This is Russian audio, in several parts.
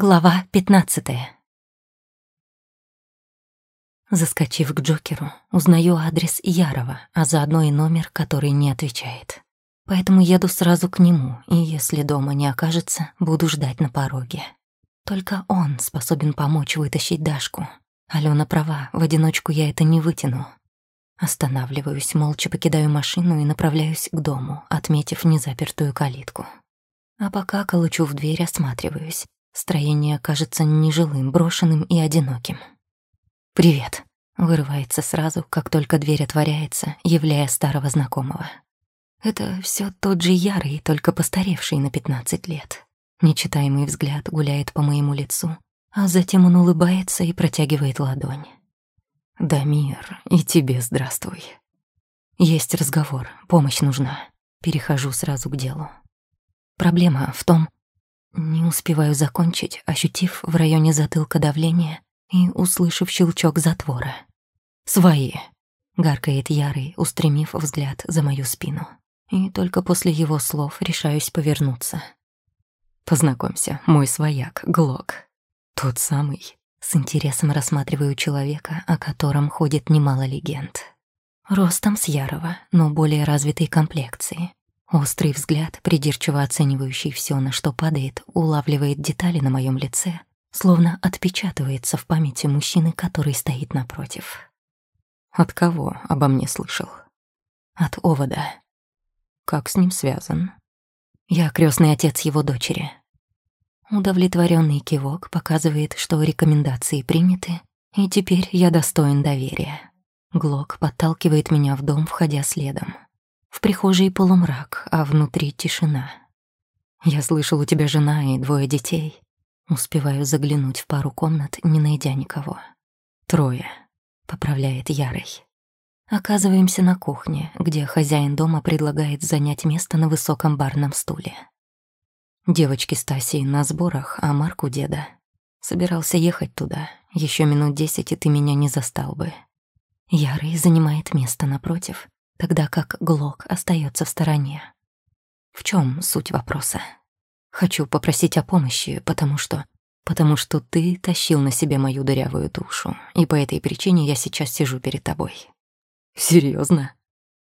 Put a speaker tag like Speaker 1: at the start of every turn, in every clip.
Speaker 1: Глава 15 Заскочив к Джокеру, узнаю адрес Ярова, а заодно и номер, который не отвечает. Поэтому еду сразу к нему, и если дома не окажется, буду ждать на пороге. Только он способен помочь вытащить Дашку. Алена права, в одиночку я это не вытяну. Останавливаюсь, молча покидаю машину и направляюсь к дому, отметив незапертую калитку. А пока колочу в дверь, осматриваюсь. Строение кажется нежилым, брошенным и одиноким. «Привет», — вырывается сразу, как только дверь отворяется, являя старого знакомого. Это все тот же Ярый, только постаревший на пятнадцать лет. Нечитаемый взгляд гуляет по моему лицу, а затем он улыбается и протягивает ладонь. «Дамир, и тебе здравствуй. Есть разговор, помощь нужна. Перехожу сразу к делу. Проблема в том, не успеваю закончить, ощутив в районе затылка давление и услышав щелчок затвора. «Свои!» — гаркает Ярый, устремив взгляд за мою спину. И только после его слов решаюсь повернуться. «Познакомься, мой свояк, Глок. Тот самый». С интересом рассматриваю человека, о котором ходит немало легенд. Ростом с Ярова, но более развитой комплекции. Острый взгляд, придирчиво оценивающий все, на что падает, улавливает детали на моем лице, словно отпечатывается в памяти мужчины, который стоит напротив. От кого обо мне слышал? От Овода. Как с ним связан? Я крестный отец его дочери. Удовлетворенный кивок показывает, что рекомендации приняты, и теперь я достоин доверия. Глок подталкивает меня в дом, входя следом. В прихожей полумрак, а внутри тишина. Я слышал, у тебя жена и двое детей. Успеваю заглянуть в пару комнат, не найдя никого. Трое, поправляет Ярый. Оказываемся на кухне, где хозяин дома предлагает занять место на высоком барном стуле. Девочки Стасии на сборах, а Марк у деда. Собирался ехать туда. Еще минут десять, и ты меня не застал бы. Ярый занимает место напротив, тогда как Глок остается в стороне. В чем суть вопроса? Хочу попросить о помощи, потому что... Потому что ты тащил на себе мою дырявую душу, и по этой причине я сейчас сижу перед тобой. Серьезно?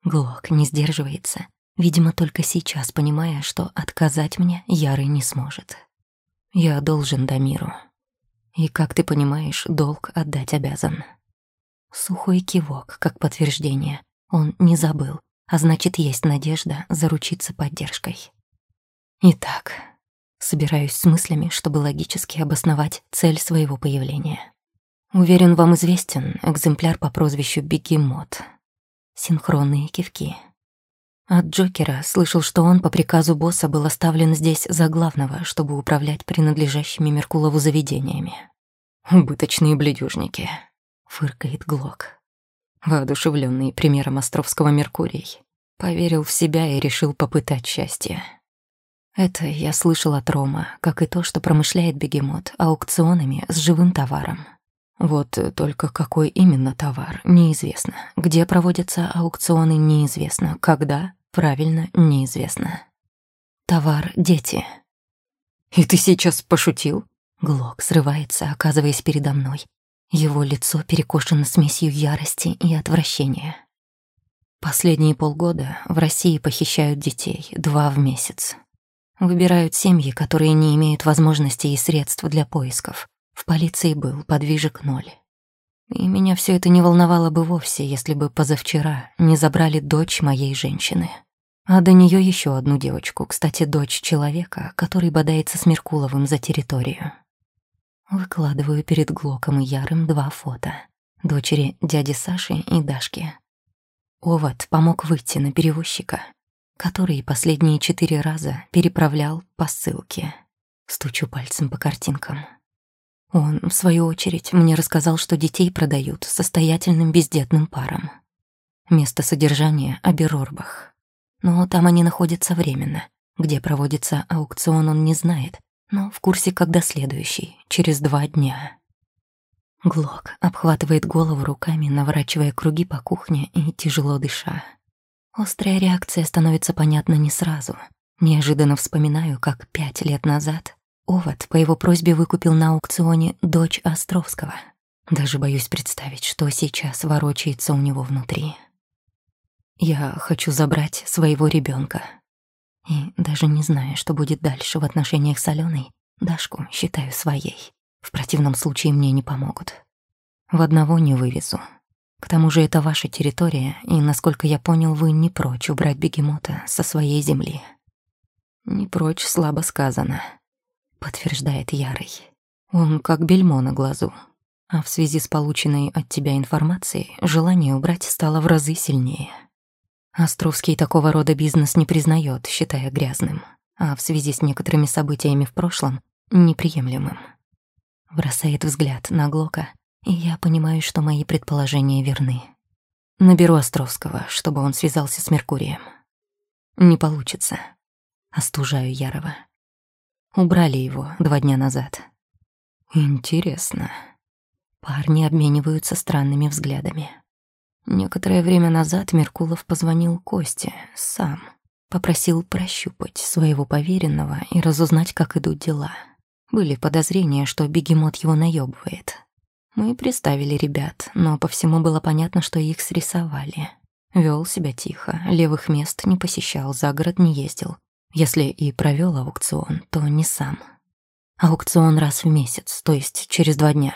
Speaker 1: Глок не сдерживается, видимо, только сейчас понимая, что отказать мне Ярый не сможет. Я должен Дамиру. И, как ты понимаешь, долг отдать обязан. Сухой кивок, как подтверждение, он не забыл, а значит, есть надежда заручиться поддержкой. Итак, собираюсь с мыслями, чтобы логически обосновать цель своего появления. Уверен, вам известен экземпляр по прозвищу Бегемот. Синхронные кивки. От Джокера слышал, что он по приказу босса был оставлен здесь за главного, чтобы управлять принадлежащими Меркулову заведениями. «Убыточные бледюжники», — фыркает Глок воодушевленный примером Островского Меркурий, поверил в себя и решил попытать счастье. Это я слышал от Рома, как и то, что промышляет бегемот аукционами с живым товаром. Вот только какой именно товар, неизвестно. Где проводятся аукционы, неизвестно. Когда, правильно, неизвестно. Товар — дети. «И ты сейчас пошутил?» Глок срывается, оказываясь передо мной, его лицо перекошено смесью ярости и отвращения. Последние полгода в России похищают детей, два в месяц. Выбирают семьи, которые не имеют возможностей и средств для поисков. В полиции был подвижек ноль. И меня все это не волновало бы вовсе, если бы позавчера не забрали дочь моей женщины. А до нее еще одну девочку, кстати, дочь человека, который бодается с Меркуловым за территорию. Выкладываю перед Глоком и Ярым два фото. Дочери дяди Саши и Дашки. Овод помог выйти на перевозчика, который последние четыре раза переправлял посылки. Стучу пальцем по картинкам. Он, в свою очередь, мне рассказал, что детей продают состоятельным бездетным парам. Место содержания — Аберорбах. Но там они находятся временно. Где проводится аукцион, он не знает, но в курсе, когда следующий, через два дня. Глок обхватывает голову руками, наворачивая круги по кухне и тяжело дыша. Острая реакция становится понятна не сразу. Неожиданно вспоминаю, как пять лет назад Овод по его просьбе выкупил на аукционе дочь Островского. Даже боюсь представить, что сейчас ворочается у него внутри. Я хочу забрать своего ребенка. И даже не зная, что будет дальше в отношениях с Аленой, Дашку считаю своей. В противном случае мне не помогут. В одного не вывезу. К тому же это ваша территория, и, насколько я понял, вы не прочь убрать бегемота со своей земли. Не прочь слабо сказано, подтверждает Ярый. Он как бельмо на глазу. А в связи с полученной от тебя информацией, желание убрать стало в разы сильнее. Островский такого рода бизнес не признает, считая грязным, а в связи с некоторыми событиями в прошлом — неприемлемым. Бросает взгляд на Глока, и я понимаю, что мои предположения верны. Наберу Островского, чтобы он связался с Меркурием. Не получится. Остужаю Ярова. Убрали его два дня назад. Интересно. Парни обмениваются странными взглядами. Некоторое время назад Меркулов позвонил Косте сам. Попросил прощупать своего поверенного и разузнать, как идут дела. Были подозрения, что бегемот его наебывает. Мы приставили ребят, но по всему было понятно, что их срисовали. Вел себя тихо, левых мест не посещал, за город не ездил. Если и провел аукцион, то не сам. Аукцион раз в месяц, то есть через два дня.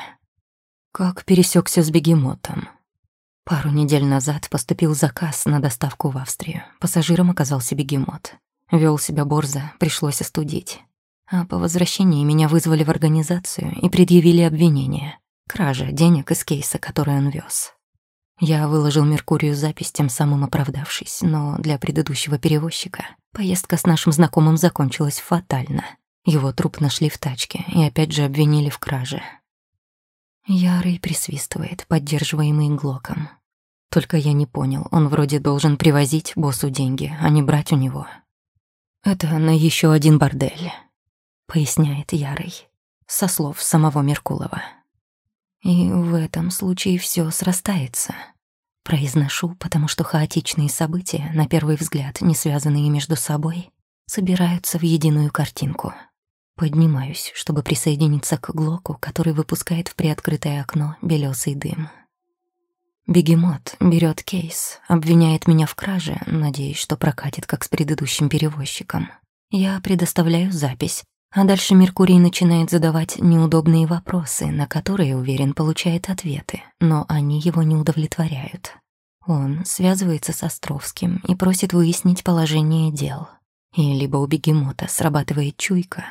Speaker 1: Как пересекся с бегемотом? Пару недель назад поступил заказ на доставку в Австрию. Пассажиром оказался бегемот. Вел себя борзо, пришлось остудить. А по возвращении меня вызвали в организацию и предъявили обвинение. Кража денег из кейса, который он вез. Я выложил Меркурию запись, тем самым оправдавшись, но для предыдущего перевозчика поездка с нашим знакомым закончилась фатально. Его труп нашли в тачке и опять же обвинили в краже. Ярый присвистывает, поддерживаемый Глоком. Только я не понял, он вроде должен привозить боссу деньги, а не брать у него. Это на еще один бордель поясняет Ярый, со слов самого Меркулова. И в этом случае все срастается. Произношу, потому что хаотичные события, на первый взгляд не связанные между собой, собираются в единую картинку. Поднимаюсь, чтобы присоединиться к Глоку, который выпускает в приоткрытое окно белесый дым. Бегемот берет кейс, обвиняет меня в краже, надеясь, что прокатит, как с предыдущим перевозчиком. Я предоставляю запись, а дальше Меркурий начинает задавать неудобные вопросы, на которые, уверен, получает ответы, но они его не удовлетворяют. Он связывается с Островским и просит выяснить положение дел. И либо у бегемота срабатывает чуйка,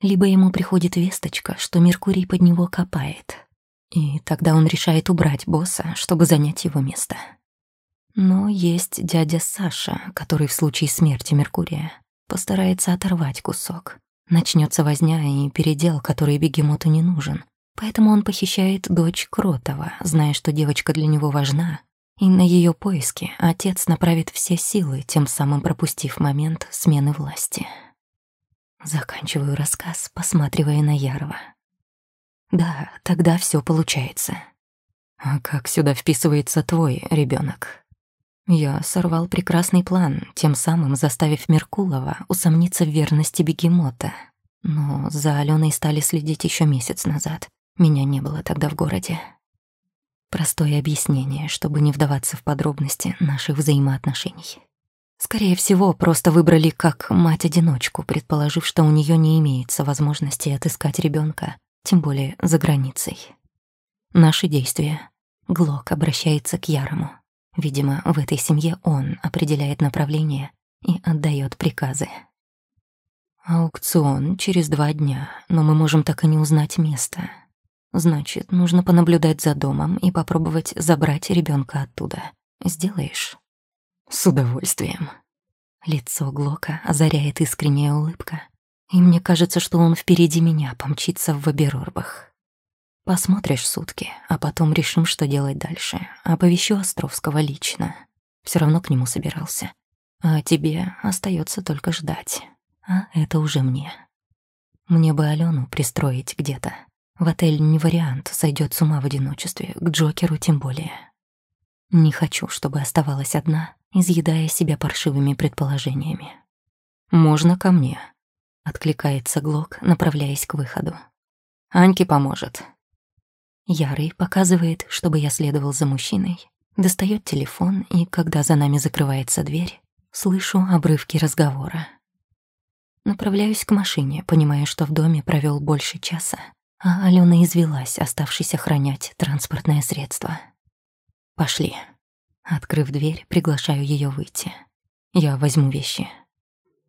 Speaker 1: либо ему приходит весточка, что Меркурий под него копает. И тогда он решает убрать босса, чтобы занять его место. Но есть дядя Саша, который в случае смерти Меркурия постарается оторвать кусок, Начнется возня и передел, который бегемоту не нужен. Поэтому он похищает дочь Кротова, зная, что девочка для него важна, и на ее поиски отец направит все силы, тем самым пропустив момент смены власти. Заканчиваю рассказ, посматривая на Ярова. Да, тогда все получается. А как сюда вписывается твой ребенок? Я сорвал прекрасный план, тем самым заставив Меркулова усомниться в верности бегемота. Но за Аленой стали следить еще месяц назад. Меня не было тогда в городе. Простое объяснение, чтобы не вдаваться в подробности наших взаимоотношений. Скорее всего, просто выбрали как мать-одиночку, предположив, что у нее не имеется возможности отыскать ребенка, тем более за границей. Наши действия. Глок обращается к Ярому. Видимо, в этой семье он определяет направление и отдает приказы. Аукцион через два дня, но мы можем так и не узнать место. Значит, нужно понаблюдать за домом и попробовать забрать ребенка оттуда. Сделаешь? С удовольствием. Лицо Глока озаряет искренняя улыбка, и мне кажется, что он впереди меня помчится в Ваберорбах. Посмотришь сутки, а потом решим, что делать дальше. Оповещу Островского лично. Все равно к нему собирался. А тебе остается только ждать. А это уже мне. Мне бы Алену пристроить где-то. В отель не вариант, сойдет с ума в одиночестве, к Джокеру тем более. Не хочу, чтобы оставалась одна, изъедая себя паршивыми предположениями. Можно ко мне. Откликается Глок, направляясь к выходу. «Аньке поможет». Ярый показывает, чтобы я следовал за мужчиной, достает телефон, и когда за нами закрывается дверь, слышу обрывки разговора. Направляюсь к машине, понимая, что в доме провел больше часа, а Алена извелась, оставшись охранять транспортное средство. «Пошли». Открыв дверь, приглашаю ее выйти. Я возьму вещи.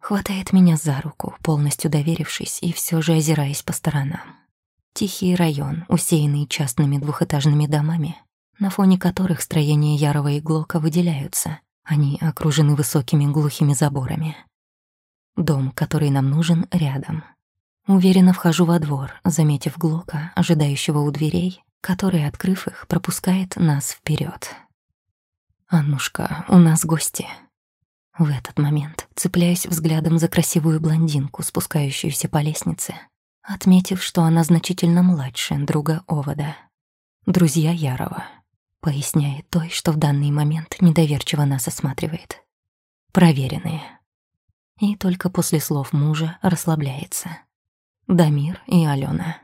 Speaker 1: Хватает меня за руку, полностью доверившись и все же озираясь по сторонам. Тихий район, усеянный частными двухэтажными домами, на фоне которых строения Ярова и Глока выделяются. Они окружены высокими глухими заборами. Дом, который нам нужен, рядом. Уверенно вхожу во двор, заметив Глока, ожидающего у дверей, который, открыв их, пропускает нас вперед. «Аннушка, у нас гости». В этот момент цепляюсь взглядом за красивую блондинку, спускающуюся по лестнице, отметив, что она значительно младше друга Овода. «Друзья Ярова», — поясняет той, что в данный момент недоверчиво нас осматривает. «Проверенные». И только после слов мужа расслабляется. Дамир и Алена.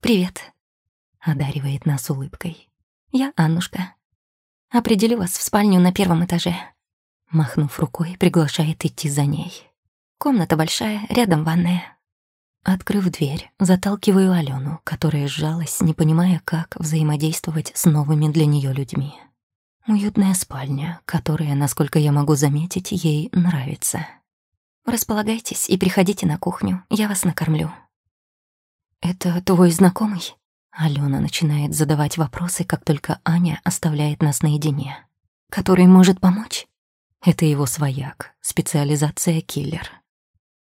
Speaker 1: «Привет», — одаривает нас улыбкой. «Я Аннушка. Определю вас в спальню на первом этаже». Махнув рукой, приглашает идти за ней. Комната большая, рядом ванная. Открыв дверь, заталкиваю Алену, которая сжалась, не понимая, как взаимодействовать с новыми для нее людьми. Уютная спальня, которая, насколько я могу заметить, ей нравится. Располагайтесь и приходите на кухню, я вас накормлю. Это твой знакомый? Алена начинает задавать вопросы, как только Аня оставляет нас наедине. Который может помочь? Это его свояк, специализация киллер.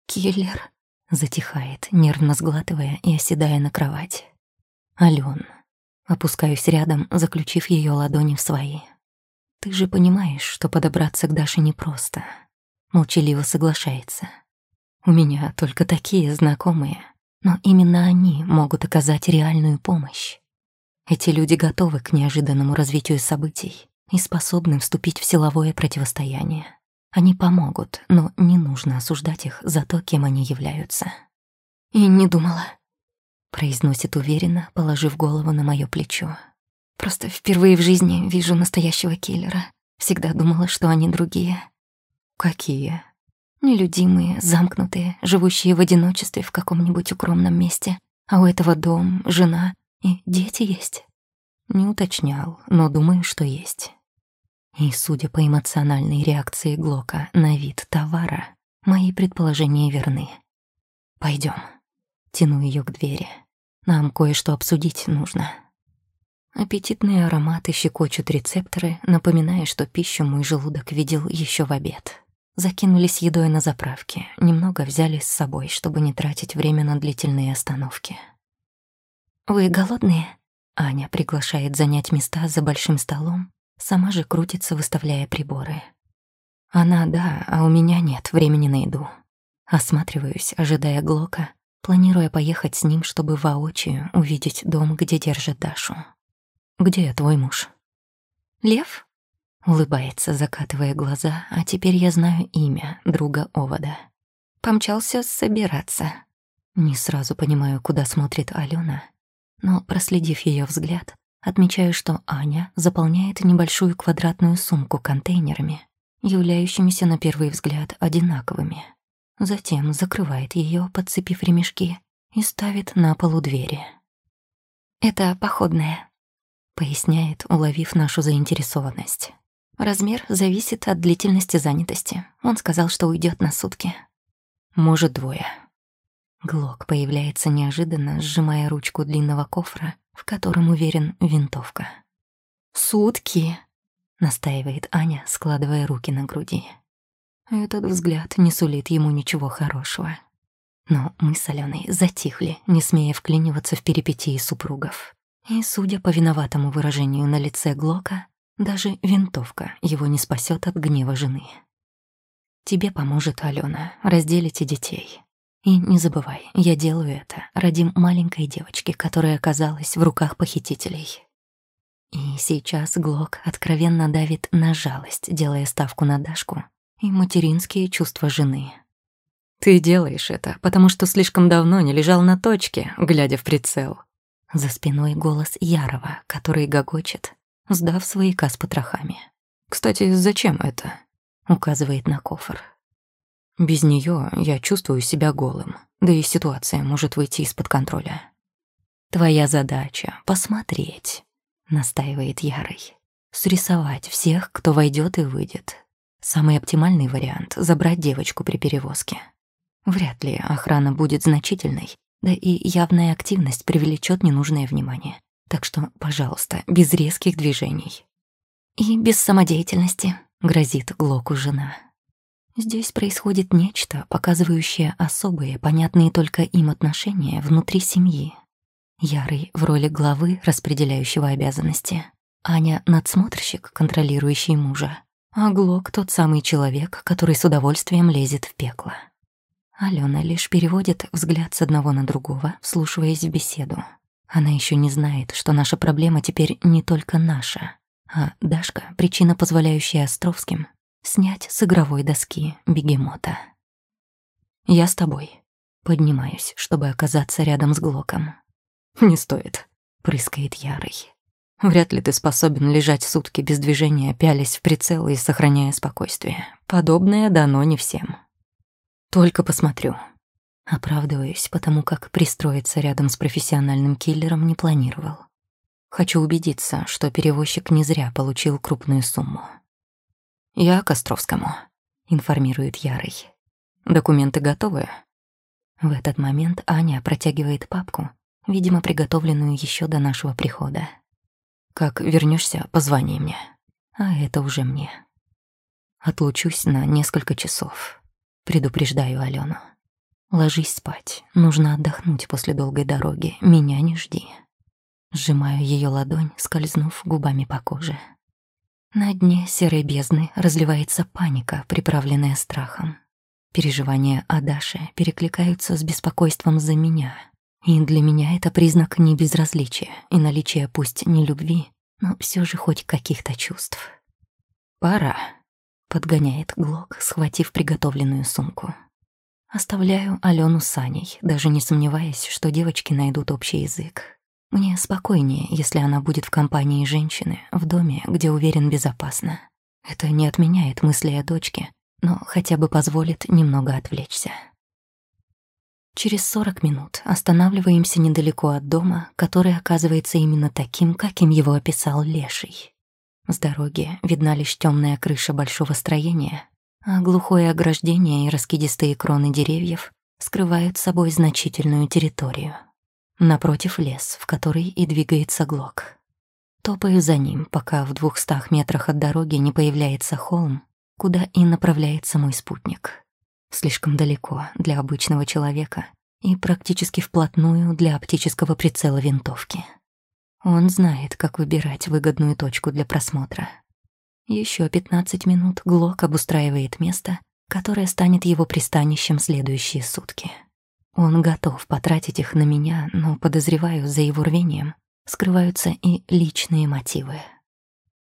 Speaker 1: Киллер? Затихает, нервно сглатывая и оседая на кровать. Ален. Опускаюсь рядом, заключив ее ладони в свои. Ты же понимаешь, что подобраться к Даше непросто. Молчаливо соглашается. У меня только такие знакомые, но именно они могут оказать реальную помощь. Эти люди готовы к неожиданному развитию событий и способны вступить в силовое противостояние. Они помогут, но не нужно осуждать их за то, кем они являются. «И не думала», — произносит уверенно, положив голову на моё плечо. «Просто впервые в жизни вижу настоящего киллера. Всегда думала, что они другие». «Какие?» «Нелюдимые, замкнутые, живущие в одиночестве в каком-нибудь укромном месте. А у этого дом, жена и дети есть». Не уточнял, но думаю, что есть. И, судя по эмоциональной реакции Глока на вид товара, мои предположения верны. Пойдем. Тяну ее к двери. Нам кое-что обсудить нужно. Аппетитные ароматы щекочут рецепторы, напоминая, что пищу мой желудок видел еще в обед. Закинулись едой на заправке, немного взяли с собой, чтобы не тратить время на длительные остановки. «Вы голодные?» Аня приглашает занять места за большим столом, Сама же крутится, выставляя приборы. Она да, а у меня нет времени на еду. Осматриваюсь, ожидая Глока, планируя поехать с ним, чтобы воочию увидеть дом, где держит Дашу. «Где твой муж?» «Лев?» Улыбается, закатывая глаза, а теперь я знаю имя друга Овода. Помчался собираться. Не сразу понимаю, куда смотрит Алена, но, проследив ее взгляд, Отмечаю, что Аня заполняет небольшую квадратную сумку контейнерами, являющимися на первый взгляд одинаковыми. Затем закрывает ее, подцепив ремешки, и ставит на полу двери. «Это походная», — поясняет, уловив нашу заинтересованность. «Размер зависит от длительности занятости. Он сказал, что уйдет на сутки». «Может, двое». Глок появляется неожиданно, сжимая ручку длинного кофра в котором уверен винтовка. «Сутки!» — настаивает Аня, складывая руки на груди. Этот взгляд не сулит ему ничего хорошего. Но мы с Аленой затихли, не смея вклиниваться в перипетии супругов. И, судя по виноватому выражению на лице Глока, даже винтовка его не спасет от гнева жены. «Тебе поможет Алена, разделите детей. И не забывай, я делаю это ради маленькой девочки, которая оказалась в руках похитителей. И сейчас Глок откровенно давит на жалость, делая ставку на Дашку и материнские чувства жены. Ты делаешь это, потому что слишком давно не лежал на точке, глядя в прицел. За спиной голос Ярова, который гогочет, сдав свояка с потрохами. «Кстати, зачем это?» — указывает на кофр. «Без нее я чувствую себя голым, да и ситуация может выйти из-под контроля». «Твоя задача — посмотреть», — настаивает Ярый. «Срисовать всех, кто войдет и выйдет. Самый оптимальный вариант — забрать девочку при перевозке. Вряд ли охрана будет значительной, да и явная активность привлечет ненужное внимание. Так что, пожалуйста, без резких движений. И без самодеятельности, грозит Глоку жена. Здесь происходит нечто, показывающее особые, понятные только им отношения внутри семьи. Ярый в роли главы, распределяющего обязанности. Аня — надсмотрщик, контролирующий мужа. А Глок — тот самый человек, который с удовольствием лезет в пекло. Алена лишь переводит взгляд с одного на другого, вслушиваясь в беседу. Она еще не знает, что наша проблема теперь не только наша, а Дашка — причина, позволяющая Островским снять с игровой доски бегемота. «Я с тобой». Поднимаюсь, чтобы оказаться рядом с Глоком. «Не стоит», — прыскает Ярый. «Вряд ли ты способен лежать сутки без движения, пялясь в прицел и сохраняя спокойствие. Подобное дано не всем». Только посмотрю. Оправдываюсь, потому как пристроиться рядом с профессиональным киллером не планировал. Хочу убедиться, что перевозчик не зря получил крупную сумму. «Я к Островскому», — информирует Ярый. «Документы готовы?» В этот момент Аня протягивает папку, видимо, приготовленную еще до нашего прихода. «Как вернешься, позвони мне». А это уже мне. Отлучусь на несколько часов. Предупреждаю Алену. Ложись спать. Нужно отдохнуть после долгой дороги. Меня не жди. Сжимаю ее ладонь, скользнув губами по коже. На дне серой бездны разливается паника, приправленная страхом. Переживания о Даше перекликаются с беспокойством за меня. И для меня это признак не безразличия и наличия пусть не любви, но все же хоть каких-то чувств. Пора. Подгоняет Глок, схватив приготовленную сумку. Оставляю Алену с Аней, даже не сомневаясь, что девочки найдут общий язык. Мне спокойнее, если она будет в компании женщины, в доме, где уверен безопасно. Это не отменяет мысли о дочке, но хотя бы позволит немного отвлечься. Через сорок минут останавливаемся недалеко от дома, который оказывается именно таким, каким его описал Леший. С дороги видна лишь темная крыша большого строения, а глухое ограждение и раскидистые кроны деревьев скрывают собой значительную территорию. Напротив лес, в который и двигается Глок. Топаю за ним, пока в двухстах метрах от дороги не появляется холм, куда и направляется мой спутник. Слишком далеко для обычного человека и практически вплотную для оптического прицела винтовки. Он знает, как выбирать выгодную точку для просмотра. Еще 15 минут Глок обустраивает место, которое станет его пристанищем следующие сутки. Он готов потратить их на меня, но, подозреваю, за его рвением скрываются и личные мотивы.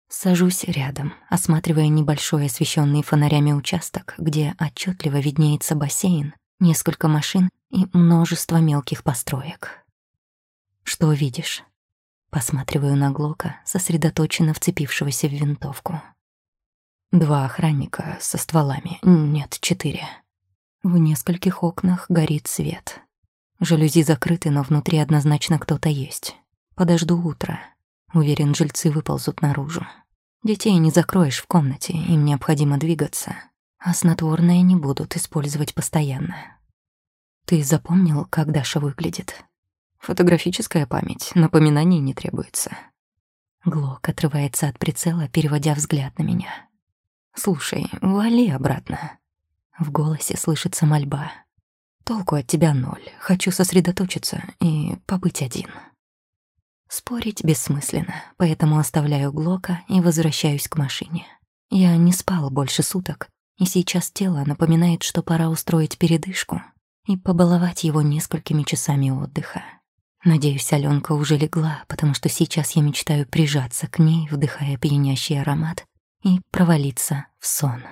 Speaker 1: Сажусь рядом, осматривая небольшой освещенный фонарями участок, где отчетливо виднеется бассейн, несколько машин и множество мелких построек. «Что видишь?» Посматриваю на Глока, сосредоточенно вцепившегося в винтовку. Два охранника со стволами, нет, четыре. В нескольких окнах горит свет. Жалюзи закрыты, но внутри однозначно кто-то есть. Подожду утра. Уверен, жильцы выползут наружу. Детей не закроешь в комнате, им необходимо двигаться. А снотворное не будут использовать постоянно. Ты запомнил, как Даша выглядит? Фотографическая память, напоминаний не требуется. Глок отрывается от прицела, переводя взгляд на меня. «Слушай, вали обратно». В голосе слышится мольба. «Толку от тебя ноль. Хочу сосредоточиться и побыть один». Спорить бессмысленно, поэтому оставляю Глока и возвращаюсь к машине. Я не спал больше суток, и сейчас тело напоминает, что пора устроить передышку и побаловать его несколькими часами отдыха. Надеюсь, Аленка уже легла, потому что сейчас я мечтаю прижаться к ней, вдыхая пьянящий аромат, и провалиться в сон.